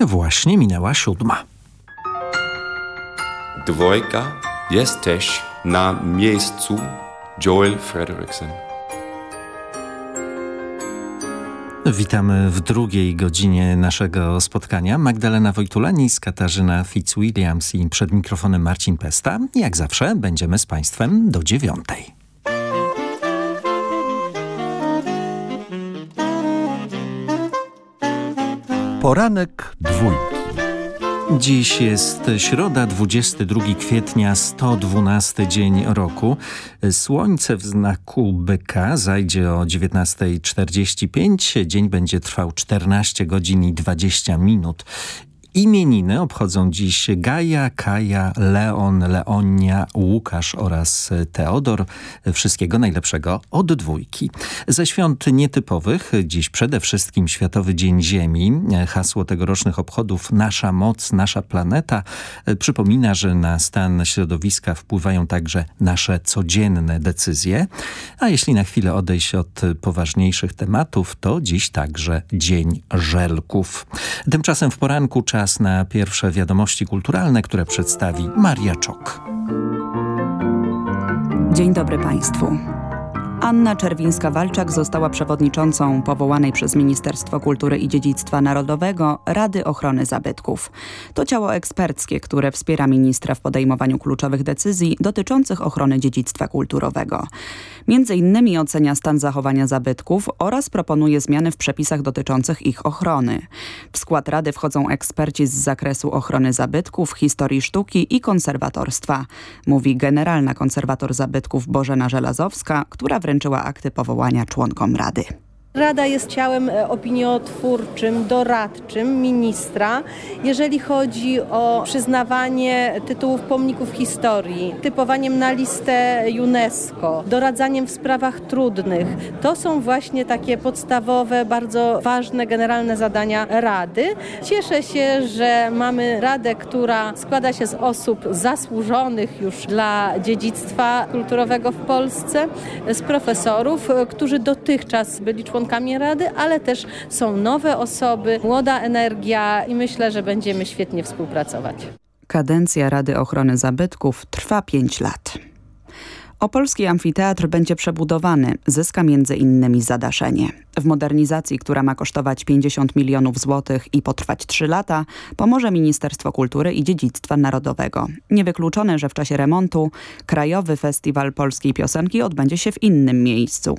Właśnie minęła siódma. Dwójka, jesteś na miejscu. Joel Frederickson. Witamy w drugiej godzinie naszego spotkania. Magdalena Wojtulanis, Katarzyna Fitzwilliams i przed mikrofonem Marcin Pesta. Jak zawsze będziemy z Państwem do dziewiątej. Poranek dwójki. Dziś jest środa, 22 kwietnia, 112 dzień roku. Słońce w znaku byka zajdzie o 19.45. Dzień będzie trwał 14 godzin i 20 minut. Imieniny obchodzą dziś Gaja, Kaja, Leon, Leonia, Łukasz oraz Teodor. Wszystkiego najlepszego od dwójki. Ze świąt nietypowych dziś przede wszystkim Światowy Dzień Ziemi. Hasło tegorocznych obchodów Nasza moc, nasza planeta przypomina, że na stan środowiska wpływają także nasze codzienne decyzje. A jeśli na chwilę odejść od poważniejszych tematów, to dziś także Dzień Żelków. Tymczasem w poranku czas czas na pierwsze wiadomości kulturalne, które przedstawi Maria Czok. Dzień dobry Państwu. Anna Czerwińska-Walczak została przewodniczącą powołanej przez Ministerstwo Kultury i Dziedzictwa Narodowego Rady Ochrony Zabytków. To ciało eksperckie, które wspiera ministra w podejmowaniu kluczowych decyzji dotyczących ochrony dziedzictwa kulturowego. Między innymi ocenia stan zachowania zabytków oraz proponuje zmiany w przepisach dotyczących ich ochrony. W skład Rady wchodzą eksperci z zakresu ochrony zabytków, historii sztuki i konserwatorstwa, mówi generalna konserwator zabytków Bożena Żelazowska, która wręczyła akty powołania członkom Rady. Rada jest ciałem e, opiniotwórczym, doradczym ministra, jeżeli chodzi o przyznawanie tytułów pomników historii, typowaniem na listę UNESCO, doradzaniem w sprawach trudnych. To są właśnie takie podstawowe, bardzo ważne, generalne zadania Rady. Cieszę się, że mamy Radę, która składa się z osób zasłużonych już dla dziedzictwa kulturowego w Polsce, z profesorów, e, którzy dotychczas byli członkami członkami Rady, ale też są nowe osoby, młoda energia i myślę, że będziemy świetnie współpracować. Kadencja Rady Ochrony Zabytków trwa 5 lat. Opolski Amfiteatr będzie przebudowany, zyska m.in. zadaszenie. W modernizacji, która ma kosztować 50 milionów złotych i potrwać 3 lata, pomoże Ministerstwo Kultury i Dziedzictwa Narodowego. Niewykluczone, że w czasie remontu Krajowy Festiwal Polskiej Piosenki odbędzie się w innym miejscu.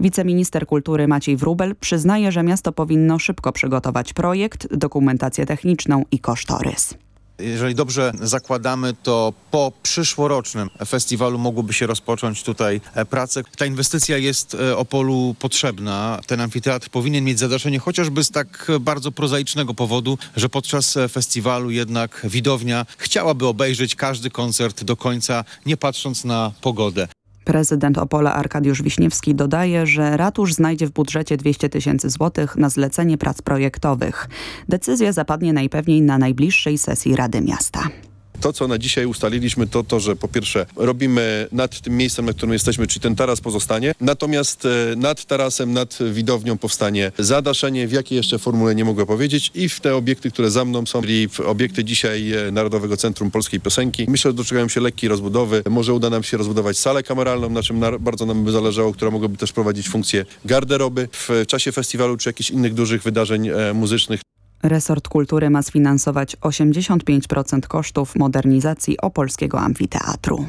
Wiceminister Kultury Maciej Wrubel przyznaje, że miasto powinno szybko przygotować projekt, dokumentację techniczną i kosztorys. Jeżeli dobrze zakładamy, to po przyszłorocznym festiwalu mogłoby się rozpocząć tutaj e, prace. Ta inwestycja jest e, Opolu potrzebna. Ten amfiteatr powinien mieć zadaszenie chociażby z tak bardzo prozaicznego powodu, że podczas e, festiwalu jednak widownia chciałaby obejrzeć każdy koncert do końca, nie patrząc na pogodę. Prezydent Opola Arkadiusz Wiśniewski dodaje, że ratusz znajdzie w budżecie 200 tysięcy złotych na zlecenie prac projektowych. Decyzja zapadnie najpewniej na najbliższej sesji Rady Miasta. To, co na dzisiaj ustaliliśmy, to to, że po pierwsze robimy nad tym miejscem, na którym jesteśmy, czyli ten taras pozostanie, natomiast e, nad tarasem, nad widownią powstanie zadaszenie, w jakiej jeszcze formule nie mogę powiedzieć i w te obiekty, które za mną są, czyli obiekty dzisiaj e, Narodowego Centrum Polskiej Piosenki. Myślę, że doczekają się lekkiej rozbudowy. Może uda nam się rozbudować salę kameralną, na czym bardzo nam by zależało, która mogłaby też prowadzić funkcję garderoby w czasie festiwalu czy jakichś innych dużych wydarzeń e, muzycznych. Resort Kultury ma sfinansować 85% kosztów modernizacji opolskiego amfiteatru.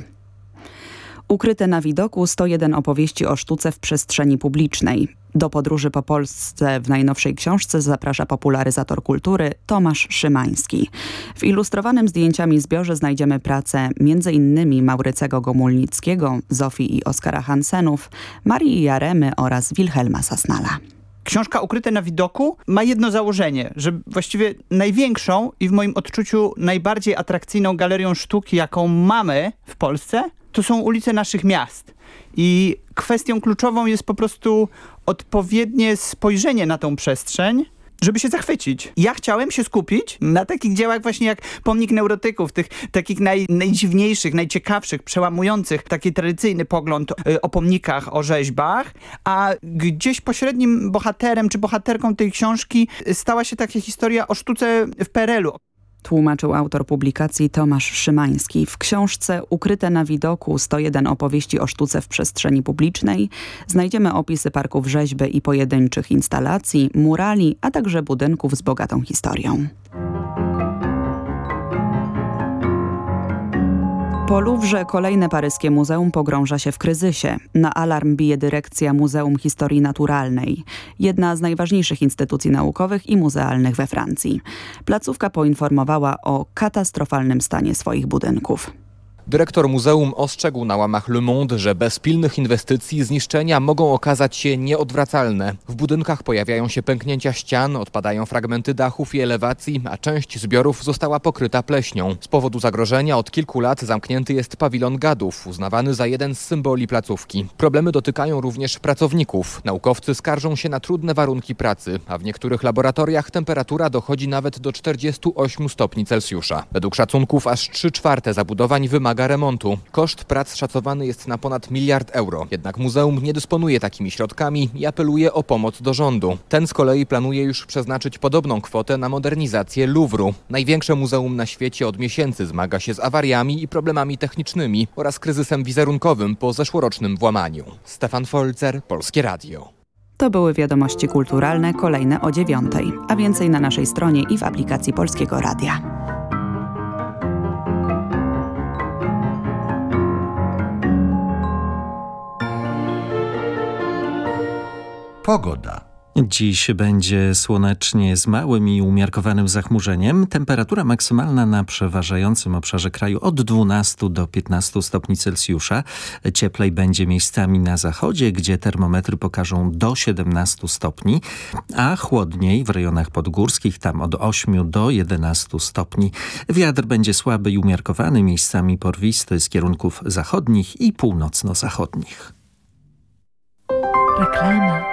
Ukryte na widoku 101 opowieści o sztuce w przestrzeni publicznej. Do podróży po Polsce w najnowszej książce zaprasza popularyzator kultury Tomasz Szymański. W ilustrowanym zdjęciami zbiorze znajdziemy pracę m.in. Maurycego Gomulnickiego, Zofii i Oskara Hansenów, Marii Jaremy oraz Wilhelma Sasnala. Książka Ukryte na widoku ma jedno założenie, że właściwie największą i w moim odczuciu najbardziej atrakcyjną galerią sztuki, jaką mamy w Polsce, to są ulice naszych miast. I kwestią kluczową jest po prostu odpowiednie spojrzenie na tą przestrzeń żeby się zachwycić. Ja chciałem się skupić na takich dziełach właśnie jak Pomnik Neurotyków, tych takich naj, najdziwniejszych, najciekawszych, przełamujących taki tradycyjny pogląd y, o pomnikach, o rzeźbach, a gdzieś pośrednim bohaterem czy bohaterką tej książki stała się taka historia o sztuce w PRL-u tłumaczył autor publikacji Tomasz Szymański. W książce Ukryte na widoku 101 opowieści o sztuce w przestrzeni publicznej znajdziemy opisy parków rzeźby i pojedynczych instalacji, murali, a także budynków z bogatą historią. Po Luwrze kolejne paryskie muzeum pogrąża się w kryzysie. Na alarm bije dyrekcja Muzeum Historii Naturalnej, jedna z najważniejszych instytucji naukowych i muzealnych we Francji. Placówka poinformowała o katastrofalnym stanie swoich budynków. Dyrektor muzeum ostrzegł na łamach Le Monde, że bez pilnych inwestycji zniszczenia mogą okazać się nieodwracalne. W budynkach pojawiają się pęknięcia ścian, odpadają fragmenty dachów i elewacji, a część zbiorów została pokryta pleśnią. Z powodu zagrożenia od kilku lat zamknięty jest pawilon gadów, uznawany za jeden z symboli placówki. Problemy dotykają również pracowników. Naukowcy skarżą się na trudne warunki pracy, a w niektórych laboratoriach temperatura dochodzi nawet do 48 stopni Celsjusza. Według szacunków aż 3 czwarte zabudowań wymaga wymaga remontu. Koszt prac szacowany jest na ponad miliard euro. Jednak muzeum nie dysponuje takimi środkami i apeluje o pomoc do rządu. Ten z kolei planuje już przeznaczyć podobną kwotę na modernizację Louvru. Największe muzeum na świecie od miesięcy zmaga się z awariami i problemami technicznymi oraz kryzysem wizerunkowym po zeszłorocznym włamaniu. Stefan Folzer, Polskie Radio. To były wiadomości kulturalne, kolejne o dziewiątej, a więcej na naszej stronie i w aplikacji Polskiego Radia. Pogoda. Dziś będzie słonecznie z małym i umiarkowanym zachmurzeniem. Temperatura maksymalna na przeważającym obszarze kraju od 12 do 15 stopni Celsjusza. Cieplej będzie miejscami na zachodzie, gdzie termometry pokażą do 17 stopni, a chłodniej w rejonach podgórskich, tam od 8 do 11 stopni. Wiatr będzie słaby i umiarkowany, miejscami porwisty z kierunków zachodnich i północno-zachodnich. Reklama.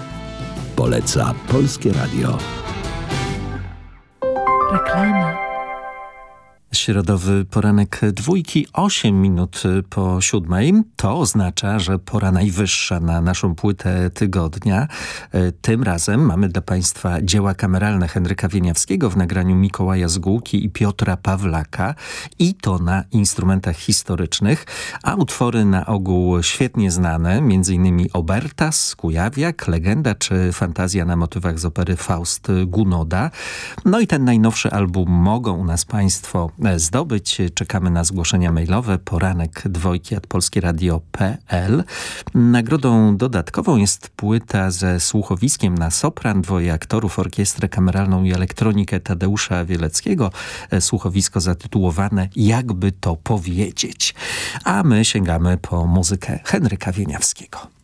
poleca Polskie Radio. Reklama. Środowy poranek dwójki, 8 minut po siódmej. To oznacza, że pora najwyższa na naszą płytę tygodnia. Tym razem mamy dla Państwa dzieła kameralne Henryka Wieniawskiego w nagraniu Mikołaja Zgółki i Piotra Pawlaka i to na instrumentach historycznych, a utwory na ogół świetnie znane, m.in. Obertas, Kujawiak, Legenda czy Fantazja na motywach z opery Faust Gunoda. No i ten najnowszy album mogą u nas Państwo zdobyć. Czekamy na zgłoszenia mailowe poranek dwojki at polskieradio.pl. Nagrodą dodatkową jest płyta ze słuchowiskiem na sopran, dwoje aktorów, orkiestrę kameralną i elektronikę Tadeusza Wieleckiego. Słuchowisko zatytułowane Jakby to powiedzieć. A my sięgamy po muzykę Henryka Wieniawskiego.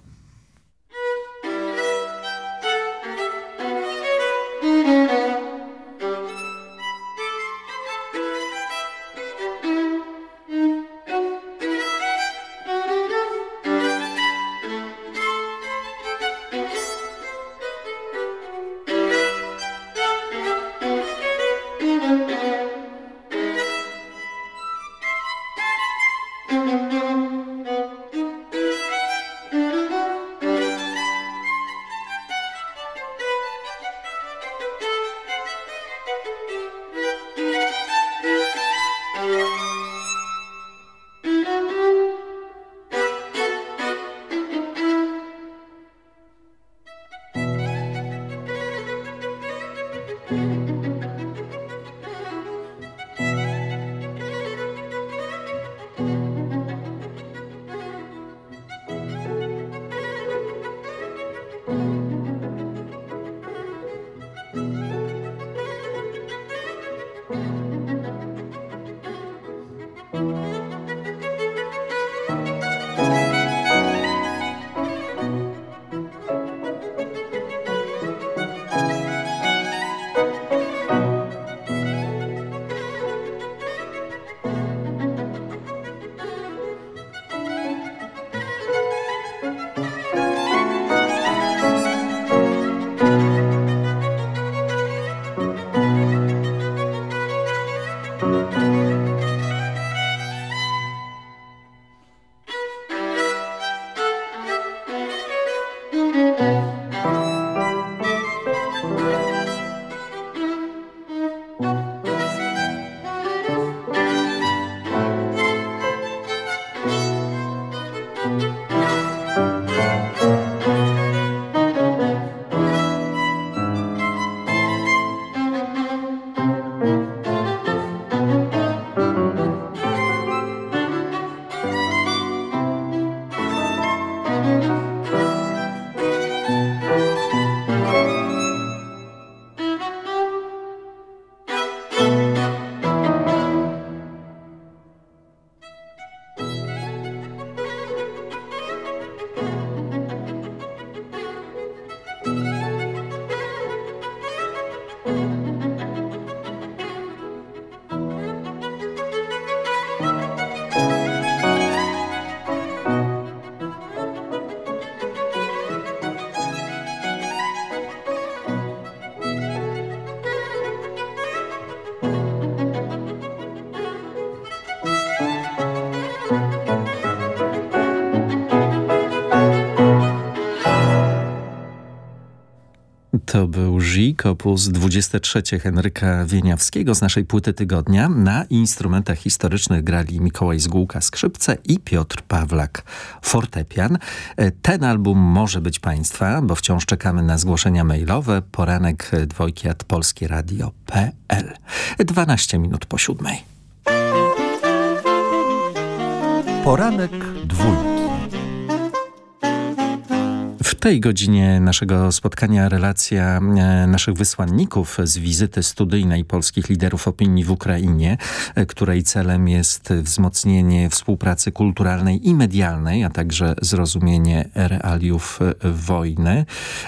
Żik, opus 23 Henryka Wieniawskiego z naszej płyty tygodnia. Na instrumentach historycznych grali Mikołaj Zgółka skrzypce i Piotr Pawlak fortepian. Ten album może być Państwa, bo wciąż czekamy na zgłoszenia mailowe. Poranek dwojki at polskieradio.pl 12 minut po siódmej. Poranek dwójki. Tej godzinie naszego spotkania relacja e, naszych wysłanników z wizyty studyjnej polskich liderów opinii w Ukrainie, e, której celem jest wzmocnienie współpracy kulturalnej i medialnej, a także zrozumienie realiów e, wojny.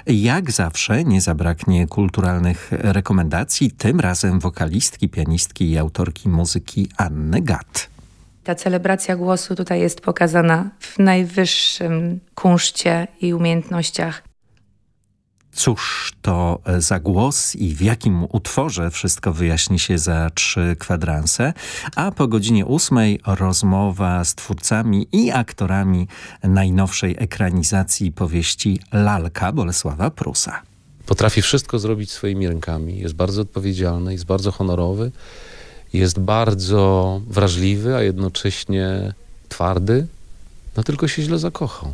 Jak zawsze nie zabraknie kulturalnych rekomendacji, tym razem wokalistki, pianistki i autorki muzyki Anny Gat. Ta celebracja głosu tutaj jest pokazana w najwyższym kunszcie i umiejętnościach. Cóż to za głos i w jakim utworze wszystko wyjaśni się za trzy kwadranse, a po godzinie ósmej rozmowa z twórcami i aktorami najnowszej ekranizacji powieści Lalka Bolesława Prusa. Potrafi wszystko zrobić swoimi rękami, jest bardzo odpowiedzialny, jest bardzo honorowy jest bardzo wrażliwy, a jednocześnie twardy, no tylko się źle zakochał.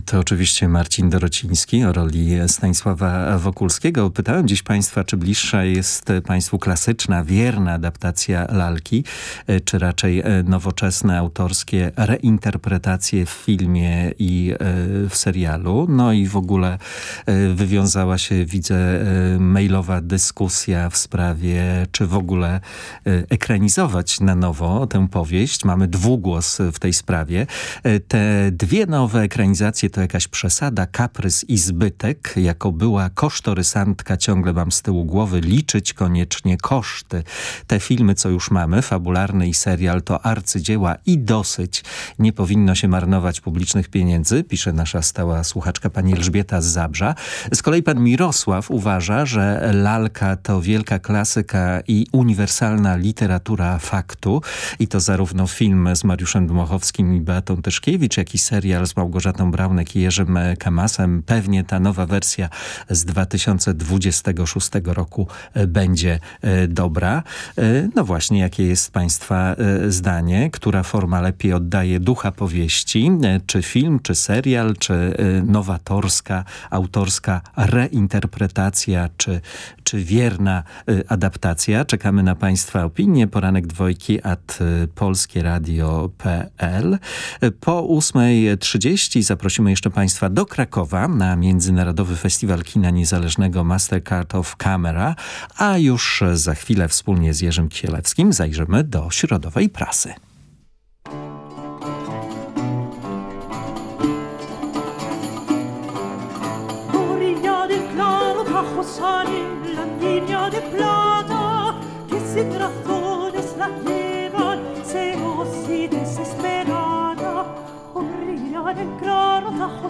To oczywiście Marcin Dorociński o roli Stanisława Wokulskiego. Pytałem dziś Państwa, czy bliższa jest Państwu klasyczna, wierna adaptacja lalki, czy raczej nowoczesne, autorskie reinterpretacje w filmie i w serialu. No i w ogóle wywiązała się, widzę, mailowa dyskusja w sprawie, czy w ogóle ekranizować na nowo tę powieść. Mamy dwugłos w tej sprawie. Te dwie nowe ekranizacje to jakaś przesada, kaprys i zbytek. Jako była kosztorysantka ciągle mam z tyłu głowy liczyć koniecznie koszty. Te filmy, co już mamy, fabularny i serial, to arcydzieła i dosyć. Nie powinno się marnować publicznych pieniędzy, pisze nasza stała słuchaczka pani Elżbieta z Zabrza. Z kolei pan Mirosław uważa, że Lalka to wielka klasyka i uniwersalna literatura faktu. I to zarówno film z Mariuszem Dmochowskim i Beatą Tyszkiewicz, jak i serial z Małgorzatą Braun Braunek i Jerzym Kamasem. Pewnie ta nowa wersja z 2026 roku e, będzie e, dobra. E, no właśnie, jakie jest Państwa zdanie? Która forma lepiej oddaje ducha powieści? Czy film, czy serial, czy nowatorska, autorska reinterpretacja, czy, czy wierna adaptacja. Czekamy na Państwa opinie. Poranek dwojki at polskieradio.pl. Po 8.30 zaprosimy jeszcze Państwa do Krakowa na Międzynarodowy Festiwal Kina Niezależnego Mastercard of Camera, a już za chwilę wspólnie z Jerzym Kielewskim zajrzymy do środowej prasy.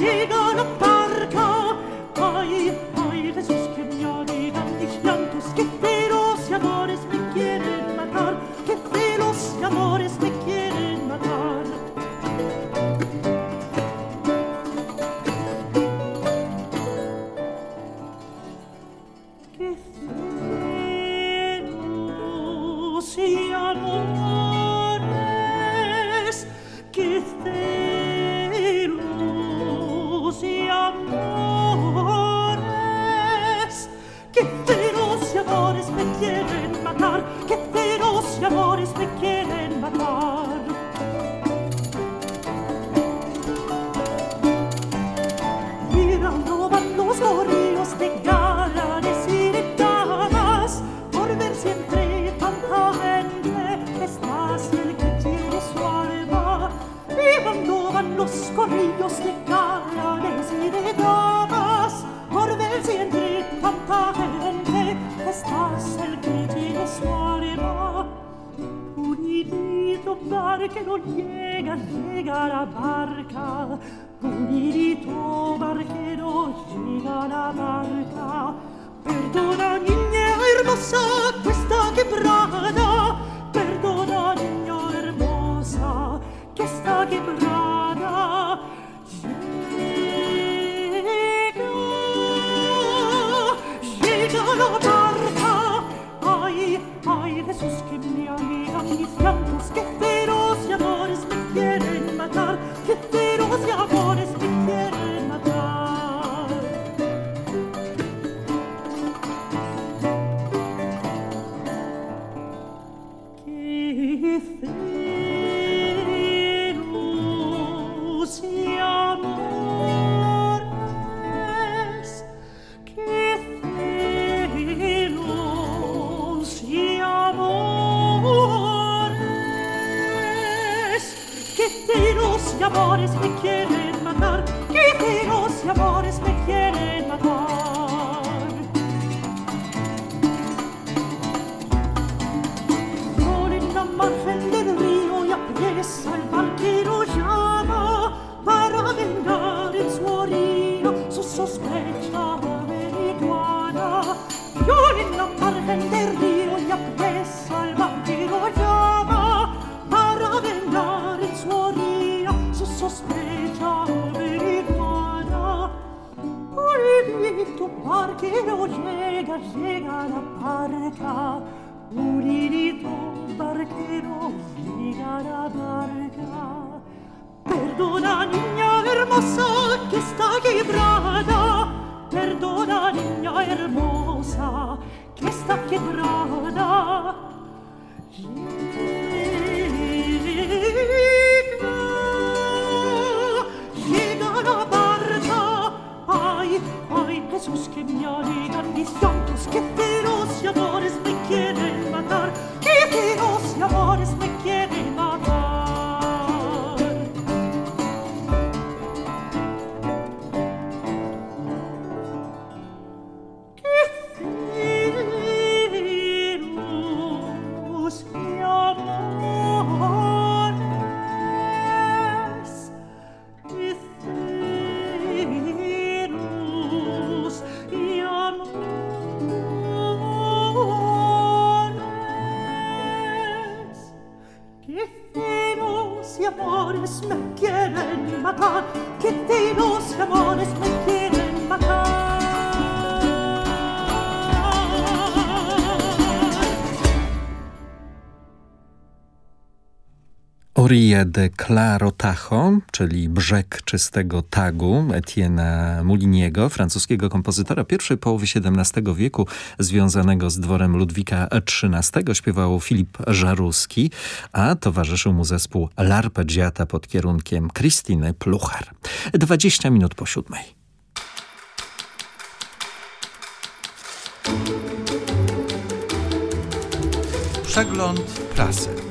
You're gonna pão. the kid in my car. Puridito barquero llega, llega la barca. Puridito barquero llega la barca. Perdona niña hermosa que está quebrada. Perdona niña hermosa que está quebrada. Llega, llega la barca. Ay, ay, Jesús, que me amiga mis llantos, que feroz sospetta ove li guada Fiori non parvender rio gli appresso al vampiro chiama a ravennare il suo rio su sospetta ove li guada Poi di tu parchero llega llega la barca Poi di tu parchero llega la barca Perdona niña hermosa que está quebrada. Perdona niña hermosa que está quebrada. Llega la barca. Ay, ay, Jesús que me alegan mis llantos Que feroz y amores me quieren matar. Que feroz y amores me quieren Orie de Claro Tajo, czyli Brzeg Czystego Tagu Etienne Mouliniego, francuskiego kompozytora pierwszej połowy XVII wieku, związanego z dworem Ludwika XIII, śpiewał Filip Żaruski, a towarzyszył mu zespół L'Arpeggiata pod kierunkiem Krystyny Plucher. 20 minut po siódmej. Przegląd prasy.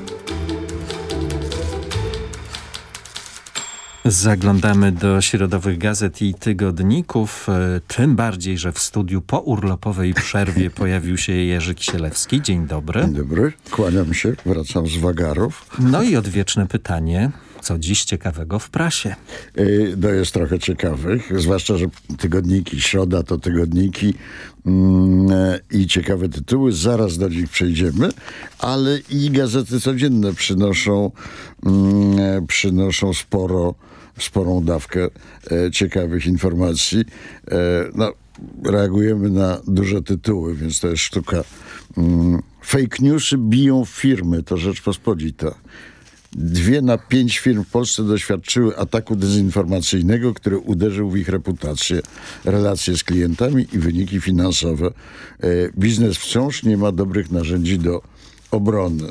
Zaglądamy do środowych gazet i tygodników, e, tym bardziej, że w studiu po urlopowej przerwie pojawił się Jerzy Kisielewski. Dzień dobry. Dzień dobry, kłaniam się, wracam z wagarów. No i odwieczne pytanie, co dziś ciekawego w prasie? Yy, No jest trochę ciekawych, zwłaszcza, że tygodniki, środa to tygodniki mm, e, i ciekawe tytuły, zaraz do nich przejdziemy, ale i gazety codzienne przynoszą, mm, e, przynoszą sporo, sporą dawkę e, ciekawych informacji. E, no, reagujemy na duże tytuły, więc to jest sztuka. Mm, fake newsy biją firmy, to Rzeczpospolita. Dwie na pięć firm w Polsce doświadczyły ataku dezinformacyjnego, który uderzył w ich reputację, relacje z klientami i wyniki finansowe. E, biznes wciąż nie ma dobrych narzędzi do obrony.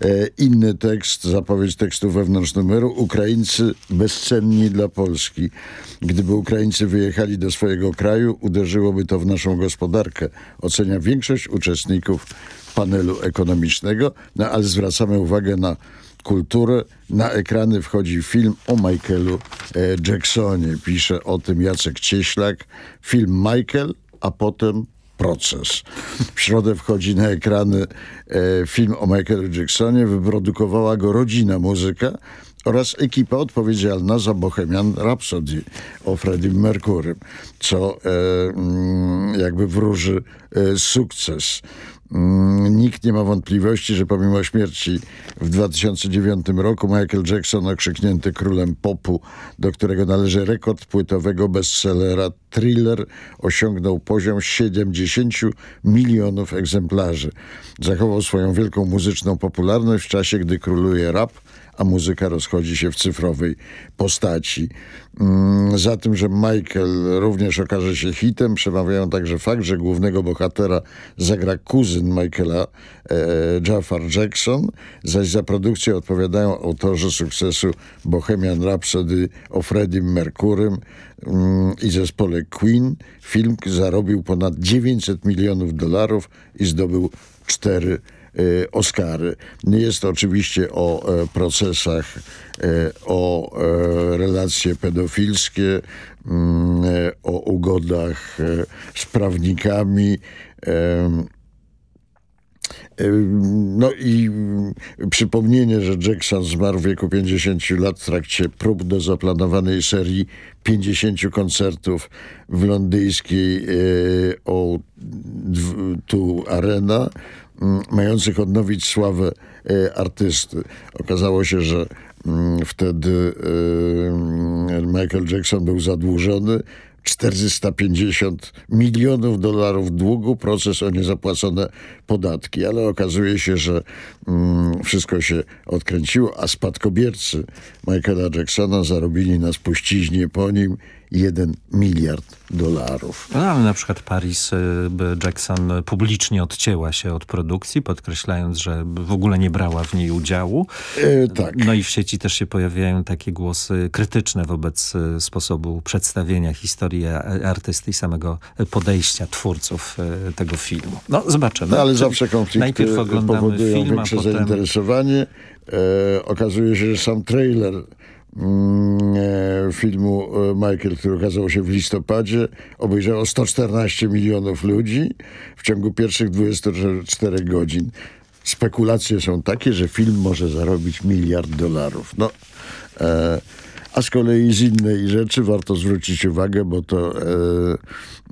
E, inny tekst, zapowiedź tekstu wewnątrz numeru. Ukraińcy bezcenni dla Polski. Gdyby Ukraińcy wyjechali do swojego kraju, uderzyłoby to w naszą gospodarkę. Ocenia większość uczestników panelu ekonomicznego, no ale zwracamy uwagę na kulturę. Na ekrany wchodzi film o Michaelu e, Jacksonie. Pisze o tym Jacek Cieślak. Film Michael, a potem proces. W środę wchodzi na ekrany e, film o Michaelu Jacksonie. Wyprodukowała go rodzina muzyka oraz ekipa odpowiedzialna za Bohemian Rhapsody o Freddie Mercurym, co e, mm, jakby wróży e, sukces. Mm, Nikt nie ma wątpliwości, że pomimo śmierci w 2009 roku Michael Jackson, okrzyknięty królem popu, do którego należy rekord płytowego bestsellera Thriller, osiągnął poziom 70 milionów egzemplarzy. Zachował swoją wielką muzyczną popularność w czasie, gdy króluje rap, a muzyka rozchodzi się w cyfrowej postaci. Mm, Za tym, że Michael również okaże się hitem, przemawiają także fakt, że głównego bohatera zagra kuzyn Michaela, e, Jackson, zaś za produkcję odpowiadają autorzy sukcesu Bohemian Rhapsody o Freddie Mercurym mm, i zespole Queen. Film zarobił ponad 900 milionów dolarów i zdobył cztery Oscary. Nie jest oczywiście o e, procesach, e, o e, relacje pedofilskie, mm, o ugodach z prawnikami. No i przypomnienie, że Jackson zmarł w wieku 50 lat w trakcie prób do zaplanowanej serii 50 koncertów w londyńskiej e, o tu Arena, mających odnowić sławę e, artysty. Okazało się, że mm, wtedy e, Michael Jackson był zadłużony 450 milionów dolarów długu, proces o niezapłacone podatki, ale okazuje się, że mm, wszystko się odkręciło, a spadkobiercy Michaela Jacksona zarobili na spuściźnie po nim 1 miliard dolarów. No, ale na przykład Paris y, Jackson publicznie odcięła się od produkcji, podkreślając, że w ogóle nie brała w niej udziału. E, tak. No i w sieci też się pojawiają takie głosy krytyczne wobec y, sposobu przedstawienia historii artysty i samego podejścia twórców y, tego filmu. No zobaczymy. No, ale zawsze konflikty Najpierw oglądamy powodują film, a większe potem... zainteresowanie. E, okazuje się, że sam trailer filmu e, Michael, który ukazał się w listopadzie, obejrzało 114 milionów ludzi w ciągu pierwszych 24 godzin. Spekulacje są takie, że film może zarobić miliard dolarów. No, e, a z kolei z innej rzeczy warto zwrócić uwagę, bo to e,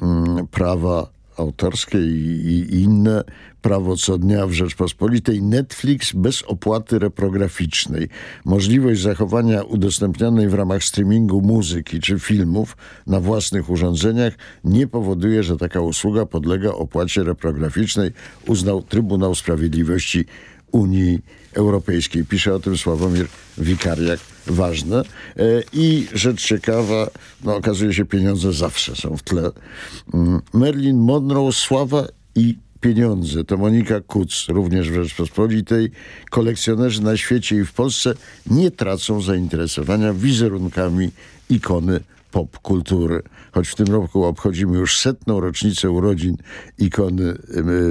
mm, prawa autorskie i, i inne prawo co dnia w Rzeczpospolitej Netflix bez opłaty reprograficznej. Możliwość zachowania udostępnianej w ramach streamingu muzyki czy filmów na własnych urządzeniach nie powoduje, że taka usługa podlega opłacie reprograficznej, uznał Trybunał Sprawiedliwości Unii Europejskiej. Pisze o tym Sławomir Wikariak. Ważne. E, I rzecz ciekawa, no okazuje się pieniądze zawsze są w tle. Mm, Marilyn Monroe, sława i pieniądze. To Monika Kuc, również w Rzeczpospolitej. Kolekcjonerzy na świecie i w Polsce nie tracą zainteresowania wizerunkami ikony popkultury. Choć w tym roku obchodzimy już setną rocznicę urodzin ikony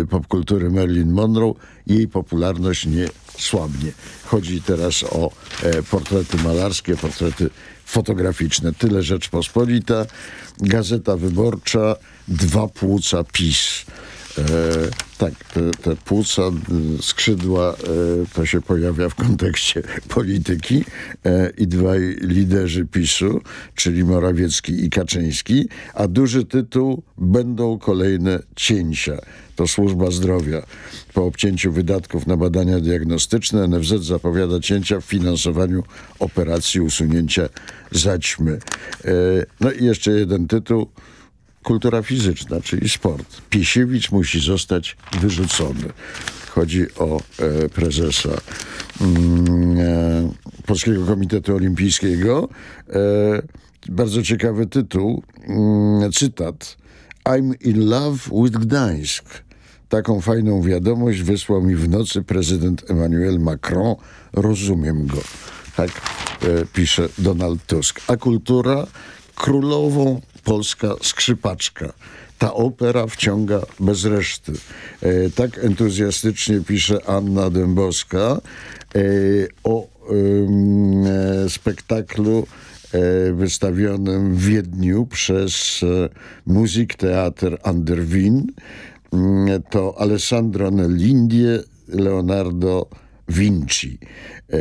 y, popkultury Marilyn Monroe, jej popularność nie słabnie. Chodzi teraz o e, portrety malarskie, portrety fotograficzne. Tyle Rzeczpospolita. Gazeta Wyborcza, dwa płuca PiS. E, tak, te, te płuca, skrzydła, e, to się pojawia w kontekście polityki e, i dwaj liderzy PiSu, czyli Morawiecki i Kaczyński, a duży tytuł będą kolejne cięcia. To służba zdrowia. Po obcięciu wydatków na badania diagnostyczne NFZ zapowiada cięcia w finansowaniu operacji usunięcia zaćmy. E, no i jeszcze jeden tytuł kultura fizyczna, czyli sport. Piesiewicz musi zostać wyrzucony. Chodzi o e, prezesa mm, e, Polskiego Komitetu Olimpijskiego. E, bardzo ciekawy tytuł, mm, cytat. I'm in love with Gdańsk. Taką fajną wiadomość wysłał mi w nocy prezydent Emmanuel Macron. Rozumiem go. Tak e, pisze Donald Tusk. A kultura królową polska skrzypaczka. Ta opera wciąga bez reszty. E, tak entuzjastycznie pisze Anna Dębowska e, o e, spektaklu wystawionym w Wiedniu przez Musiktheater an der Wien. Mm, to Alessandro Nell'Indie, Leonardo Vinci. E,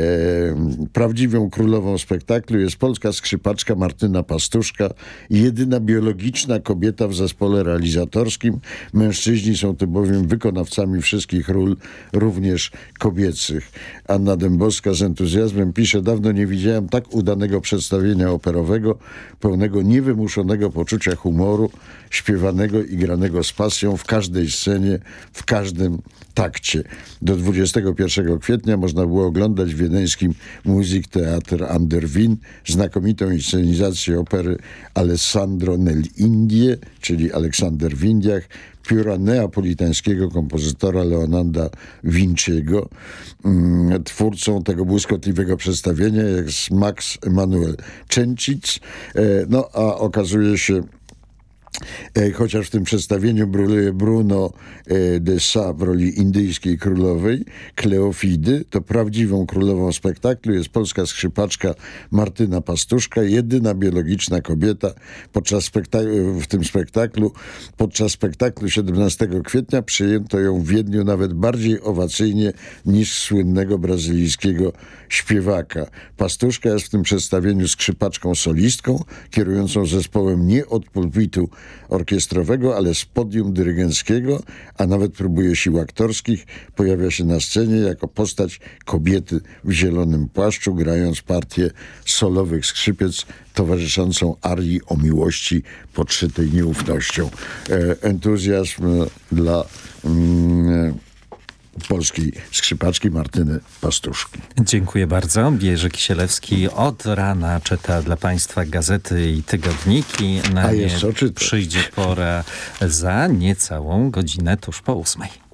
prawdziwą królową spektaklu jest polska skrzypaczka Martyna Pastuszka, jedyna biologiczna kobieta w zespole realizatorskim. Mężczyźni są tu bowiem wykonawcami wszystkich ról, również kobiecych. Anna Dębowska z entuzjazmem pisze, dawno nie widziałem tak udanego przedstawienia operowego, pełnego niewymuszonego poczucia humoru, śpiewanego i granego z pasją w każdej scenie, w każdym takcie. Do 21 kwietnia można było oglądać w wiedeńskim Musiktheater an der Wien znakomitą inscenizację opery Alessandro nell'Indie, czyli Aleksander w Indiach, pióra neapolitańskiego kompozytora Leonarda Vinciego. Mm, twórcą tego błyskotliwego przedstawienia jest Max Emanuel Cencic. E, no a okazuje się, chociaż w tym przedstawieniu bruluje Bruno e, de Sa w roli indyjskiej królowej, Kleofidy, to prawdziwą królową spektaklu jest polska skrzypaczka Martyna Pastuszka, jedyna biologiczna kobieta podczas w tym spektaklu. Podczas spektaklu 17 kwietnia przyjęto ją w Wiedniu nawet bardziej owacyjnie niż słynnego brazylijskiego śpiewaka. Pastuszka jest w tym przedstawieniu skrzypaczką solistką, kierującą zespołem nie od pulpitu orkiestrowego, ale z podium dyrygenckiego, a nawet próbuje sił aktorskich. Pojawia się na scenie jako postać kobiety w zielonym płaszczu, grając partię solowych skrzypiec towarzyszącą arii o miłości podszytej nieufnością. E, entuzjazm dla mm, polskiej skrzypaczki Martyny Pastuszki. Dziękuję bardzo. Jerzy Kisielewski od rana czyta dla Państwa gazety i tygodniki. Na A jeszcze przyjdzie pora za niecałą godzinę tuż po ósmej.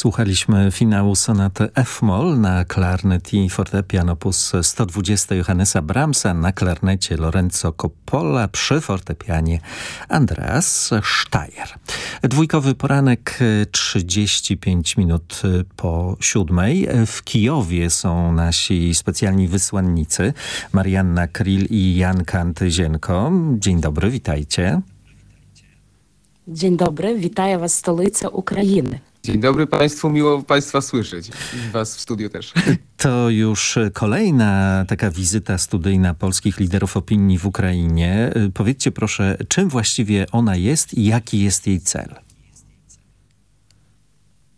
Słuchaliśmy finału sonaty F-moll na klarnet i fortepian op. 120 Johannesa Brahmsa, na klarnecie Lorenzo Coppola, przy fortepianie Andreas Steyer. Dwójkowy poranek 35 minut po siódmej. W Kijowie są nasi specjalni wysłannicy Marianna Kryl i Jan Kantyzienko. Dzień dobry, witajcie. Dzień dobry, witaję Was stolica Ukrainy. Dzień dobry Państwu, miło Państwa słyszeć. I Was w studiu też. To już kolejna taka wizyta studyjna polskich liderów opinii w Ukrainie. Powiedzcie proszę, czym właściwie ona jest i jaki jest jej cel?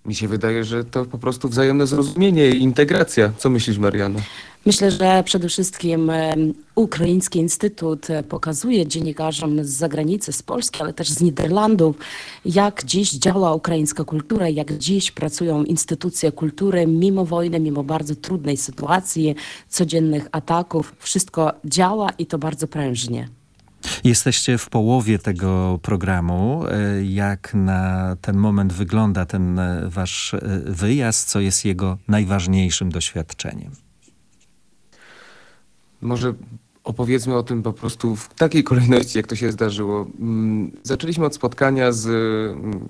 Mi się wydaje, że to po prostu wzajemne zrozumienie i integracja. Co myślisz, Mariano? Myślę, że przede wszystkim e, Ukraiński Instytut e, pokazuje dziennikarzom z zagranicy, z Polski, ale też z Niderlandów, jak dziś działa ukraińska kultura, jak dziś pracują instytucje kultury mimo wojny, mimo bardzo trudnej sytuacji, codziennych ataków. Wszystko działa i to bardzo prężnie. Jesteście w połowie tego programu. E, jak na ten moment wygląda ten wasz wyjazd? Co jest jego najważniejszym doświadczeniem? Może opowiedzmy o tym po prostu w takiej kolejności, jak to się zdarzyło. Mm, zaczęliśmy od spotkania z mm,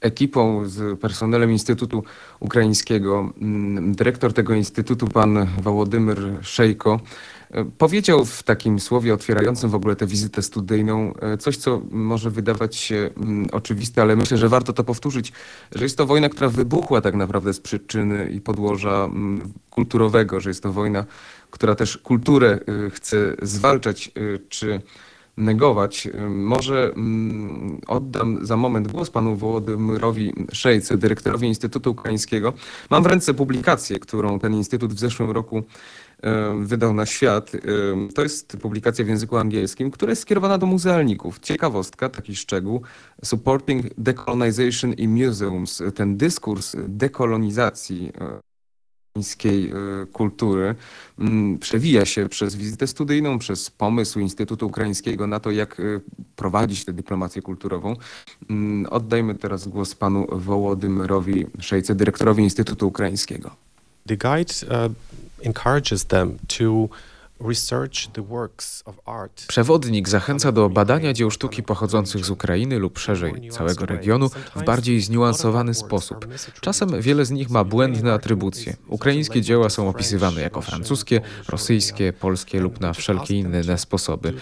ekipą, z personelem Instytutu Ukraińskiego. Mm, dyrektor tego instytutu, pan Wołodymyr Szejko, e, powiedział w takim słowie otwierającym w ogóle tę wizytę studyjną e, coś, co może wydawać się oczywiste, ale myślę, że warto to powtórzyć, że jest to wojna, która wybuchła tak naprawdę z przyczyny i podłoża kulturowego, że jest to wojna, która też kulturę y, chce zwalczać y, czy negować. Może mm, oddam za moment głos panu Wołodymyrowi Szejce, dyrektorowi Instytutu Ukraińskiego. Mam w ręce publikację, którą ten instytut w zeszłym roku wydał na świat. To jest publikacja w języku angielskim, która jest skierowana do muzealników. Ciekawostka, taki szczegół. Supporting Decolonization in Museums. Ten dyskurs dekolonizacji chińskiej e, kultury mm, przewija się przez wizytę studyjną, przez pomysł Instytutu Ukraińskiego na to, jak e, prowadzić tę dyplomację kulturową. Mm, oddajmy teraz głos panu Wołodymyrowi Szejce, dyrektorowi Instytutu Ukraińskiego. The guide uh, encourages them to Przewodnik zachęca do badania dzieł sztuki pochodzących z Ukrainy lub szerzej całego regionu w bardziej zniuansowany sposób. Czasem wiele z nich ma błędne atrybucje. Ukraińskie dzieła są opisywane jako francuskie, rosyjskie, polskie lub na wszelkie inne sposoby.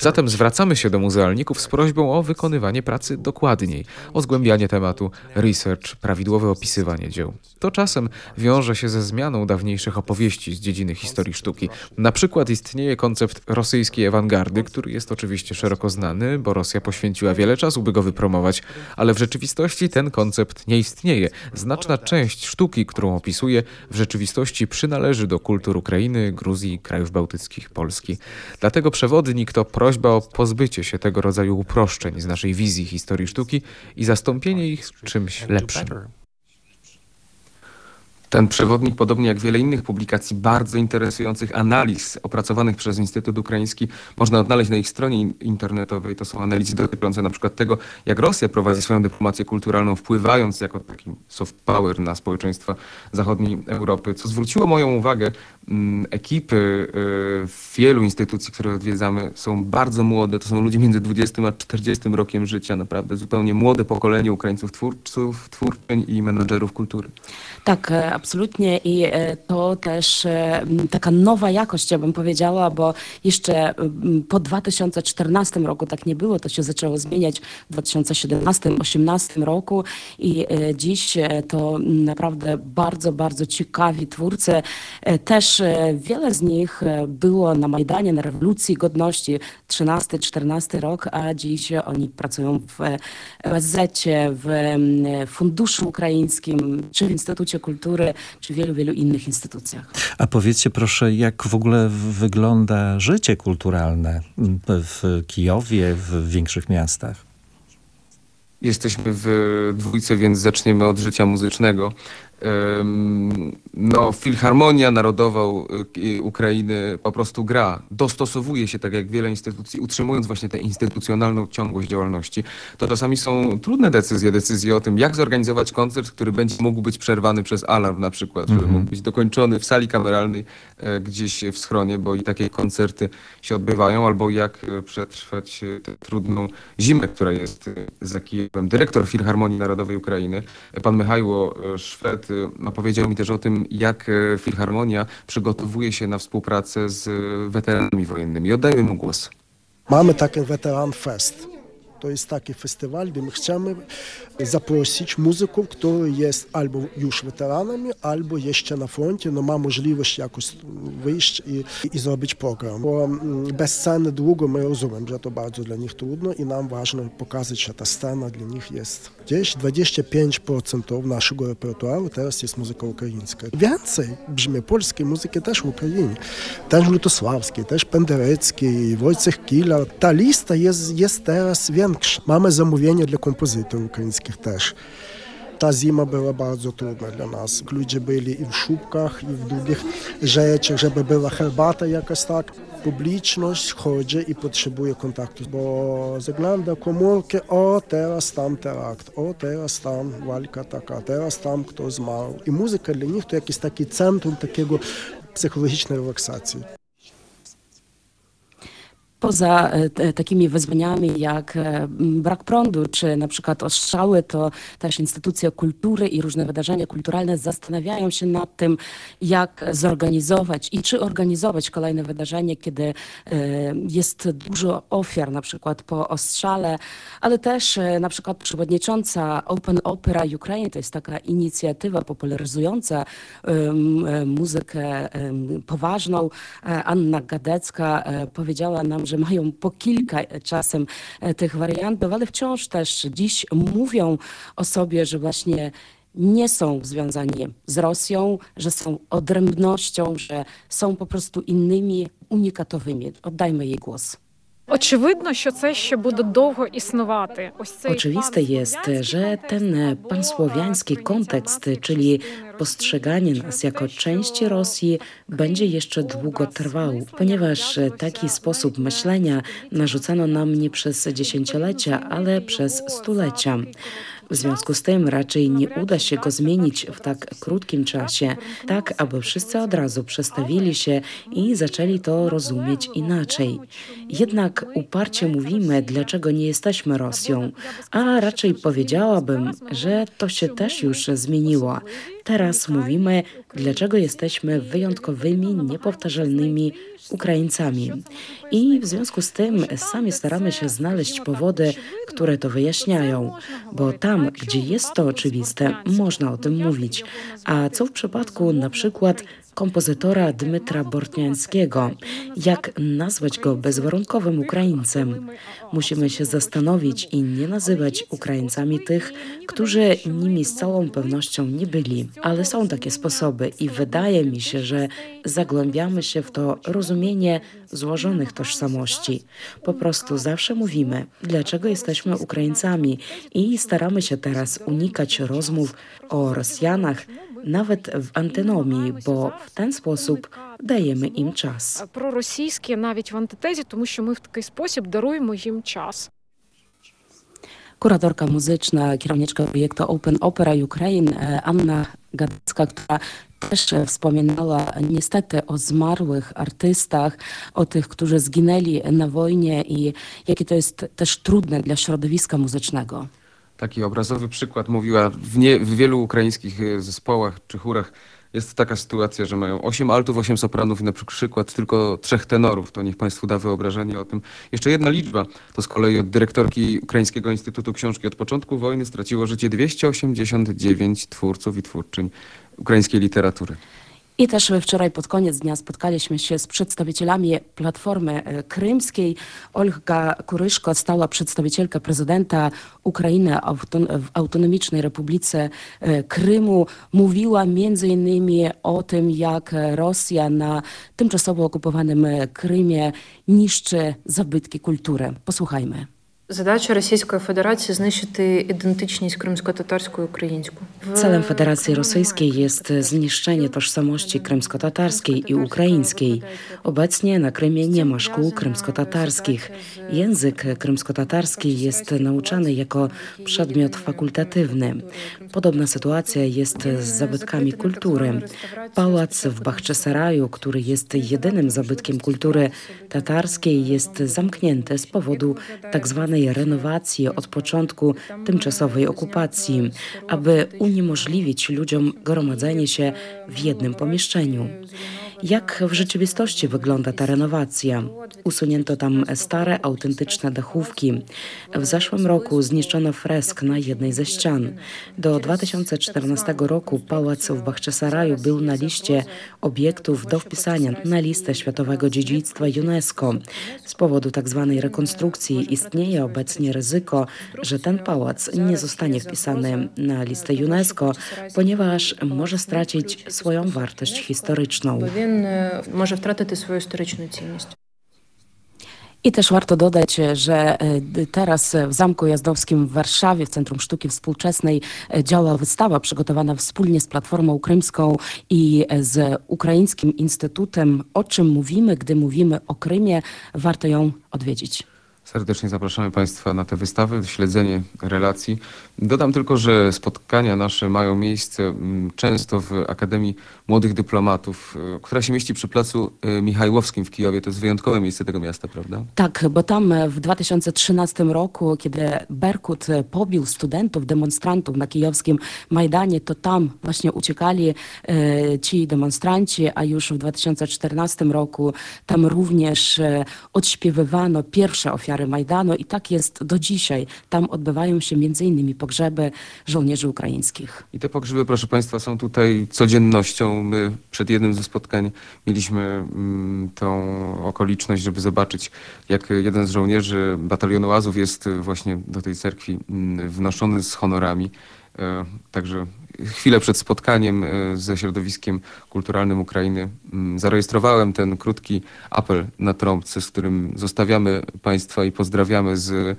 Zatem zwracamy się do muzealników z prośbą o wykonywanie pracy dokładniej, o zgłębianie tematu, research, prawidłowe opisywanie dzieł. To czasem wiąże się ze zmianą dawniejszych opowieści z dziedziny historii sztuki. Na przykład istnieje koncept rosyjskiej awangardy, który jest oczywiście szeroko znany, bo Rosja poświęciła wiele czasu, by go wypromować, ale w rzeczywistości ten koncept nie istnieje. Znaczna część sztuki, którą opisuje, w rzeczywistości przynależy do kultur Ukrainy, Gruzji, krajów bałtyckich, Polski. Dlatego przewodnik to prośba o pozbycie się tego rodzaju uproszczeń z naszej wizji historii sztuki i zastąpienie ich czymś lepszym. Ten przewodnik, podobnie jak wiele innych publikacji bardzo interesujących analiz opracowanych przez Instytut Ukraiński, można odnaleźć na ich stronie internetowej. To są analizy dotyczące na przykład tego, jak Rosja prowadzi swoją dyplomację kulturalną, wpływając jako taki soft power na społeczeństwa zachodniej Europy. Co zwróciło moją uwagę, mm, ekipy y, wielu instytucji, które odwiedzamy, są bardzo młode. To są ludzie między 20 a 40 rokiem życia, naprawdę zupełnie młode pokolenie Ukraińców twórców, twórczyń i menedżerów kultury. Tak, e, absolutnie i e, to też e, taka nowa jakość, ja bym powiedziała, bo jeszcze po 2014 roku tak nie było, to się zaczęło zmieniać w 2017-2018 roku i dziś to naprawdę bardzo, bardzo ciekawi twórcy. Też wiele z nich było na Majdanie, na rewolucji godności 13-14 rok, a dziś oni pracują w OSZ, w Funduszu Ukraińskim czy w Instytucie Kultury, czy wielu, wielu innych instytucjach. A powiedzcie proszę, jak w ogóle wygląda życie kulturalne w Kijowie, w większych miastach? Jesteśmy w dwójce, więc zaczniemy od życia muzycznego. No, Filharmonia Narodowa Ukrainy po prostu gra, dostosowuje się tak jak wiele instytucji, utrzymując właśnie tę instytucjonalną ciągłość działalności. To czasami są trudne decyzje, decyzje o tym, jak zorganizować koncert, który będzie mógł być przerwany przez alarm na przykład, mm -hmm. żeby mógł być dokończony w sali kameralnej e, gdzieś w schronie, bo i takie koncerty się odbywają, albo jak e, przetrwać e, tę trudną zimę, która jest za Kijowem. Dyrektor Filharmonii Narodowej Ukrainy, pan Michajło Szwed, opowiedział mi też o tym, jak e, Filharmonia przygotowuje się na współpracę z weteranami wojennymi. Oddajmy mu głos. Mamy taki Weteran Fest. To jest taki festiwal, gdzie my chcemy zaprosić muzyków, którzy jest albo już weteranami, albo jeszcze na froncie, no ma możliwość jakoś wyjść i, i zrobić program. Bo mm, bez sceny długo my rozumiem, że to bardzo dla nich trudno i nam ważne pokazać, że ta scena dla nich jest. Gdzieś 25% naszego repertuaru teraz jest muzyka ukraińska. Więcej brzmi polskiej muzyki też w Ukrainie. Też Lutosławski, też Penderecki, Wojciech Kila. Ta lista jest, jest teraz większa. Mamy zamówienie dla kompozytorów ukraińskich też. Ta zima była bardzo trudna dla nas. Ludzie byli i w szubkach, i w długich rzeczach, żeby była herbata jakaś tak. Publiczność chodzi i potrzebuje kontaktu, bo zagląda komórki, o teraz tam terakt, o teraz tam walka taka, teraz tam ktoś zmarł. I muzyka dla nich to jakieś takie centrum takiego psychologicznej relaksacji. Poza e, takimi wyzwaniami jak e, brak prądu, czy na przykład ostrzały, to też instytucje kultury i różne wydarzenia kulturalne zastanawiają się nad tym, jak zorganizować i czy organizować kolejne wydarzenie, kiedy e, jest dużo ofiar, na przykład po ostrzale, ale też na przykład przewodnicząca Open Opera Ukraine, to jest taka inicjatywa popularyzująca muzykę poważną, Anna Gadecka powiedziała nam, że że mają po kilka e, czasem e, tych wariantów, ale wciąż też dziś mówią o sobie, że właśnie nie są związani z Rosją, że są odrębnością, że są po prostu innymi, unikatowymi. Oddajmy jej głos. Очевидно, що це ще буде довго існувати. Ось цей Oczywiste jest, że ten pansłowiański kontekst, czyli postrzeganie nas jako części Rosji, będzie jeszcze długo trwał, ponieważ taki sposób myślenia narzucano nam nie przez dziesięciolecia, ale przez stulecia. W związku z tym raczej nie uda się go zmienić w tak krótkim czasie, tak aby wszyscy od razu przestawili się i zaczęli to rozumieć inaczej. Jednak uparcie mówimy, dlaczego nie jesteśmy Rosją, a raczej powiedziałabym, że to się też już zmieniło. Teraz mówimy, dlaczego jesteśmy wyjątkowymi, niepowtarzalnymi Ukraińcami. I w związku z tym sami staramy się znaleźć powody, które to wyjaśniają, bo tam, gdzie jest to oczywiste, można o tym mówić. A co w przypadku na przykład kompozytora Dmytra Bortniańskiego. Jak nazwać go bezwarunkowym Ukraińcem? Musimy się zastanowić i nie nazywać Ukraińcami tych, którzy nimi z całą pewnością nie byli. Ale są takie sposoby i wydaje mi się, że zagłębiamy się w to rozumienie złożonych tożsamości. Po prostu zawsze mówimy, dlaczego jesteśmy Ukraińcami i staramy się teraz unikać rozmów o Rosjanach, nawet w antynomii, bo w ten sposób dajemy im czas. Проросійські навіть в антитезі, тому що ми в такий спосіб даруємо їм час. Kuratorka muzyczna, kierowniczka projektu Open Opera Ukraine, Anna Gadecka, która też wspominała niestety o zmarłych artystach, o tych, którzy zginęli na wojnie i jakie to jest też trudne dla środowiska muzycznego. taki obrazowy przykład. Mówiła w, nie, w wielu ukraińskich e, zespołach czy chórach jest taka sytuacja, że mają 8 altów, 8 sopranów i na przykład tylko trzech tenorów. To niech Państwu da wyobrażenie o tym. Jeszcze jedna liczba, to z kolei od dyrektorki Ukraińskiego Instytutu Książki od początku wojny straciło życie 289 twórców i twórczyń ukraińskiej literatury. I też wczoraj pod koniec dnia spotkaliśmy się z przedstawicielami Platformy e, Krymskiej. Olga Kuryszko, stała przedstawicielka prezydenta Ukrainy w Autonomicznej Republice e, Krymu, mówiła między innymi o tym, jak Rosja na tymczasowo okupowanym Krymie niszczy zabytki kultury. Posłuchajmy. Задача Російської Федерації знищити ідентичність кримсько-татарської українську. Celem Federacji Rosyjskiej jest zniszczenie tożsamości krymsko-tatarskiej i ukraińskiej. Obecnie na Krymie nie ma szkół krymsko-tatarskich. Język krymsko-tatarski jest nauczany jako przedmiot fakultatywny. Podobna sytuacja jest z zabytkami kultury. Pałac w Bachczesaraju, który jest jedynym zabytkiem kultury tatarskiej, jest zamknięty z powodu tzw renowacji od początku tymczasowej okupacji, aby uniemożliwić ludziom gromadzenie się w jednym pomieszczeniu. Jak w rzeczywistości wygląda ta renowacja? Usunięto tam stare, autentyczne dachówki. W zeszłym roku zniszczono fresk na jednej ze ścian. Do 2014 roku pałac w Bachczesaraju był na liście obiektów do wpisania na listę Światowego Dziedzictwa UNESCO. Z powodu tzw. Tak rekonstrukcji istnieje obecnie ryzyko, że ten pałac nie zostanie wpisany na listę UNESCO, ponieważ może stracić swoją wartość historyczną він може втратити свою історичну цінність. I też warto dodać, że teraz w Zamku Jazdowskim w Warszawie, w Centrum Sztuki Współczesnej działa wystawa przygotowana wspólnie z Platformą Krymską i z Ukraińskim Instytutem. O czym mówimy, gdy mówimy o Krymie, warto ją odwiedzić. Serdecznie zapraszamy Państwa na tę wystawę, śledzenie relacji. Dodam tylko, że spotkania nasze mają miejsce mm, często w Akademii Młodych Dyplomatów, e, która się mieści przy Placu e, Michajłowskim w Kijowie. To jest wyjątkowe miejsce tego miasta, prawda? Tak, bo tam w 2013 roku, kiedy Berkut pobił studentów, demonstrantów na kijowskim Majdanie, to tam właśnie uciekali e, ci demonstranci, a już w 2014 roku tam również odśpiewywano pierwsze ofiary ofiary Majdanu i tak jest do dzisiaj. Tam odbywają się innymi pogrzeby żołnierzy ukraińskich. I te pogrzeby, proszę Państwa, są tutaj codziennością. My przed jednym ze spotkań mieliśmy mm, tą okoliczność, żeby zobaczyć, jak jeden z żołnierzy batalionu Azów jest właśnie do tej cerkwi mm, wnoszony z honorami. E, także chwilę przed spotkaniem e, ze środowiskiem kulturalnym Ukrainy mm, zarejestrowałem ten krótki apel na trąbce, z którym zostawiamy Państwa i pozdrawiamy z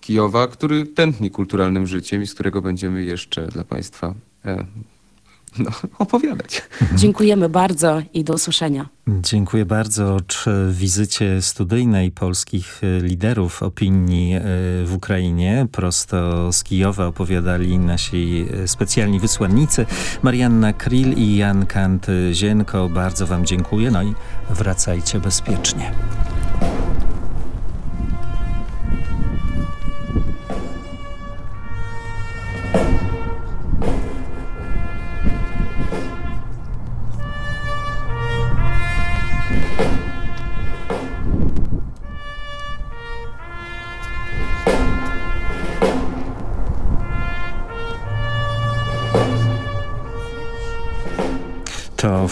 Kijowa, który tętni kulturalnym życiem i z którego będziemy jeszcze dla Państwa e, no, opowiadać. Dziękujemy bardzo i do usłyszenia. Dziękuję bardzo. O wizycie studyjnej polskich e, liderów opinii e, w Ukrainie prosto z Kijowa opowiadali nasi e, specjalni wysłannicy Marianna Krill i Jan Kant-Zienko. Bardzo Wam dziękuję. No i wracajcie bezpiecznie.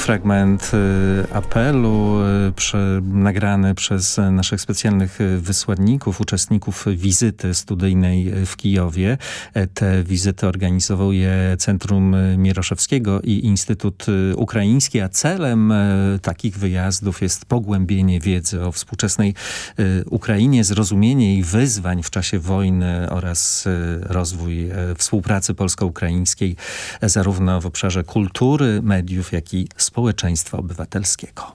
Fragment y, apelu y, prze, nagrany przez naszych specjalnych y, wysłanników, uczestników wizyty studyjnej w Kijowie. E, te wizyty organizował je Centrum Mieroszewskiego i Instytut Ukraiński, a celem takich wyjazdów jest pogłębienie wiedzy o współczesnej Ukrainie, zrozumienie jej wyzwań w czasie wojny oraz rozwój współpracy polsko-ukraińskiej zarówno w obszarze kultury, mediów, jak i społeczeństwa obywatelskiego.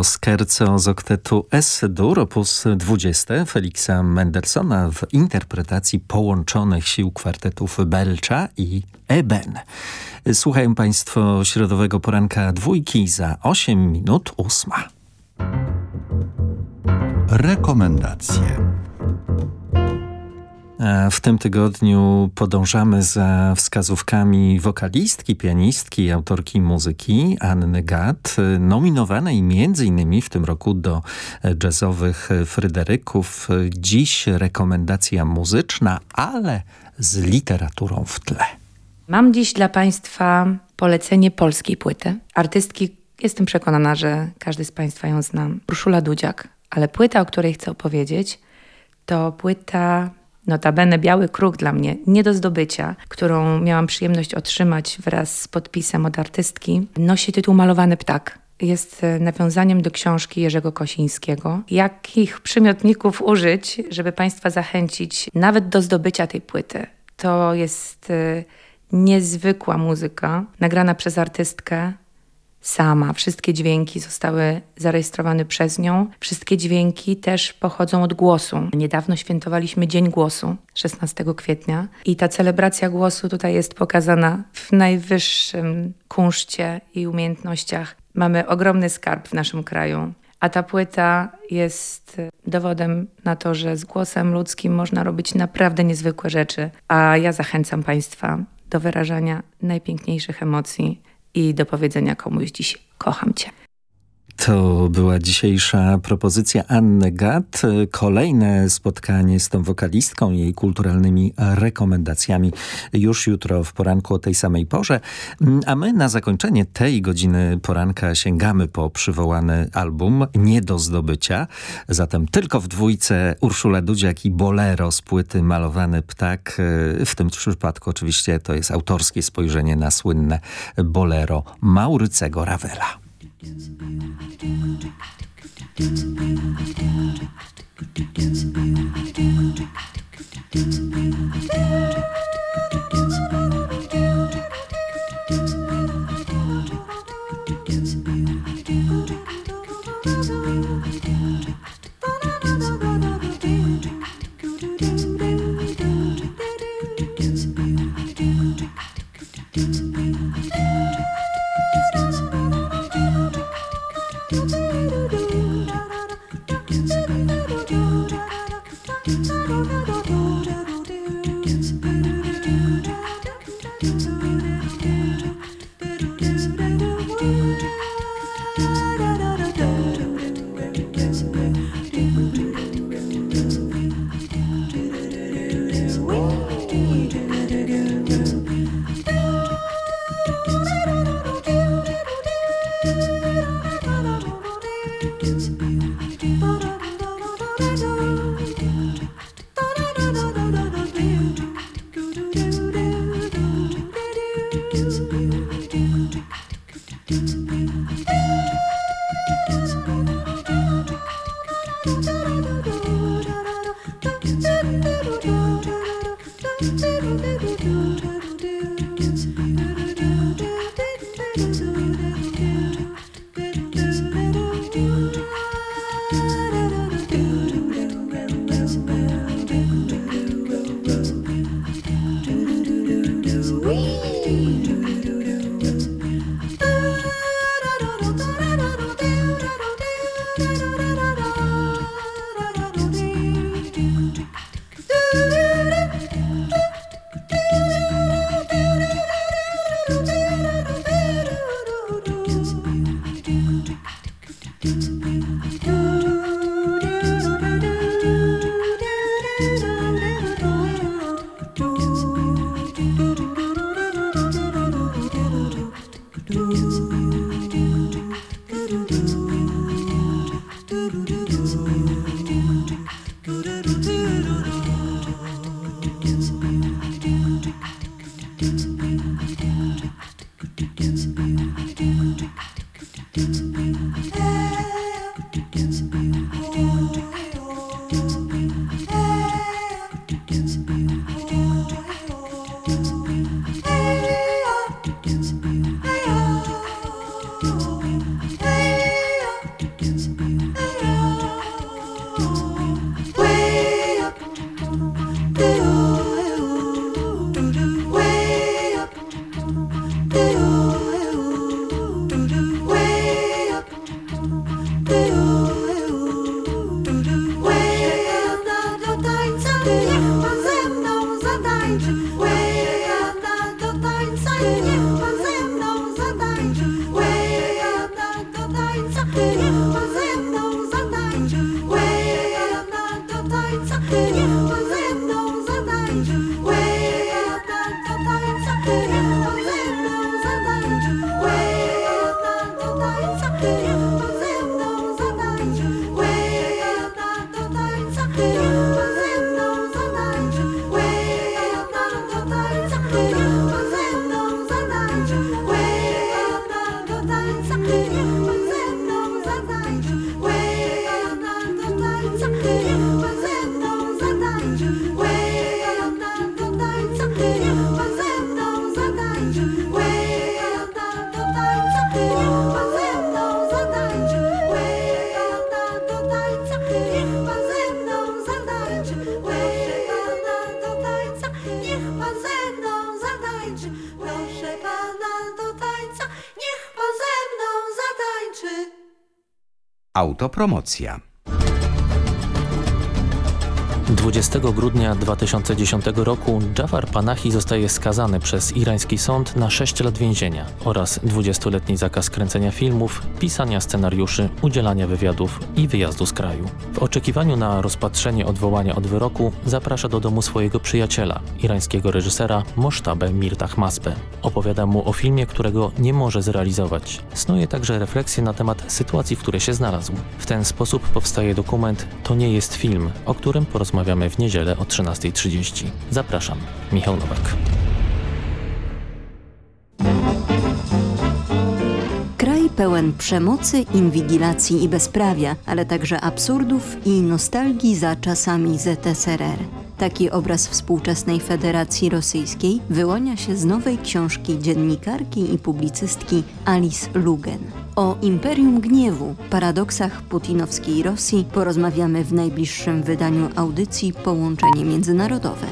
To skerco z oktetu S-dur op. 20 Feliksa Mendelssohna w interpretacji połączonych sił kwartetów Belcza i Eben. Słuchają Państwo środowego poranka dwójki za 8 minut ósma. Rekomendacje. W tym tygodniu podążamy za wskazówkami wokalistki, pianistki autorki muzyki Anny Gad, nominowanej m.in. w tym roku do jazzowych Fryderyków. Dziś rekomendacja muzyczna, ale z literaturą w tle. Mam dziś dla Państwa polecenie polskiej płyty. Artystki, jestem przekonana, że każdy z Państwa ją zna. Urszula Dudziak. Ale płyta, o której chcę opowiedzieć, to płyta notabene biały kruk dla mnie, nie do zdobycia, którą miałam przyjemność otrzymać wraz z podpisem od artystki, nosi tytuł Malowany ptak. Jest e, nawiązaniem do książki Jerzego Kosińskiego. Jakich przymiotników użyć, żeby Państwa zachęcić nawet do zdobycia tej płyty? To jest e, niezwykła muzyka, nagrana przez artystkę, sama. Wszystkie dźwięki zostały zarejestrowane przez nią. Wszystkie dźwięki też pochodzą od głosu. Niedawno świętowaliśmy Dzień Głosu, 16 kwietnia, i ta celebracja głosu tutaj jest pokazana w najwyższym kunszcie i umiejętnościach. Mamy ogromny skarb w naszym kraju. A ta płyta jest dowodem na to, że z głosem ludzkim można robić naprawdę niezwykłe rzeczy. A ja zachęcam Państwa do wyrażania najpiękniejszych emocji i do powiedzenia komuś dziś kocham cię. To była dzisiejsza propozycja Anny Gat. Kolejne spotkanie z tą wokalistką, jej kulturalnymi rekomendacjami już jutro w poranku o tej samej porze. A my na zakończenie tej godziny poranka sięgamy po przywołany album Nie do zdobycia. Zatem tylko w dwójce Urszula Dudziak i Bolero z płyty Malowany Ptak. W tym przypadku oczywiście to jest autorskie spojrzenie na słynne Bolero Maurycego Ravela. Thank you. Autopromocja. 20 grudnia 2010 roku Jafar Panahi zostaje skazany przez irański sąd na 6 lat więzienia oraz 20-letni zakaz kręcenia filmów, pisania scenariuszy, udzielania wywiadów i wyjazdu z kraju. W oczekiwaniu na rozpatrzenie odwołania od wyroku zaprasza do domu swojego przyjaciela, irańskiego reżysera Mosztabę Mirtah Masbę. Opowiada mu o filmie, którego nie może zrealizować. Snuje także refleksje na temat sytuacji, w której się znalazł. W ten sposób powstaje dokument To nie jest film, o którym porozmawiamy w niedzielę o 13.30. Zapraszam, Michał Nowak. Kraj pełen przemocy, inwigilacji i bezprawia, ale także absurdów i nostalgii za czasami ZSRR. Taki obraz współczesnej Federacji Rosyjskiej wyłania się z nowej książki dziennikarki i publicystki Alice Lugen. O Imperium Gniewu, paradoksach putinowskiej Rosji porozmawiamy w najbliższym wydaniu audycji Połączenie Międzynarodowe.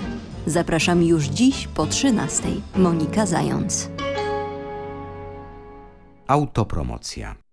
Zapraszam już dziś po 13. Monika Zając. Autopromocja.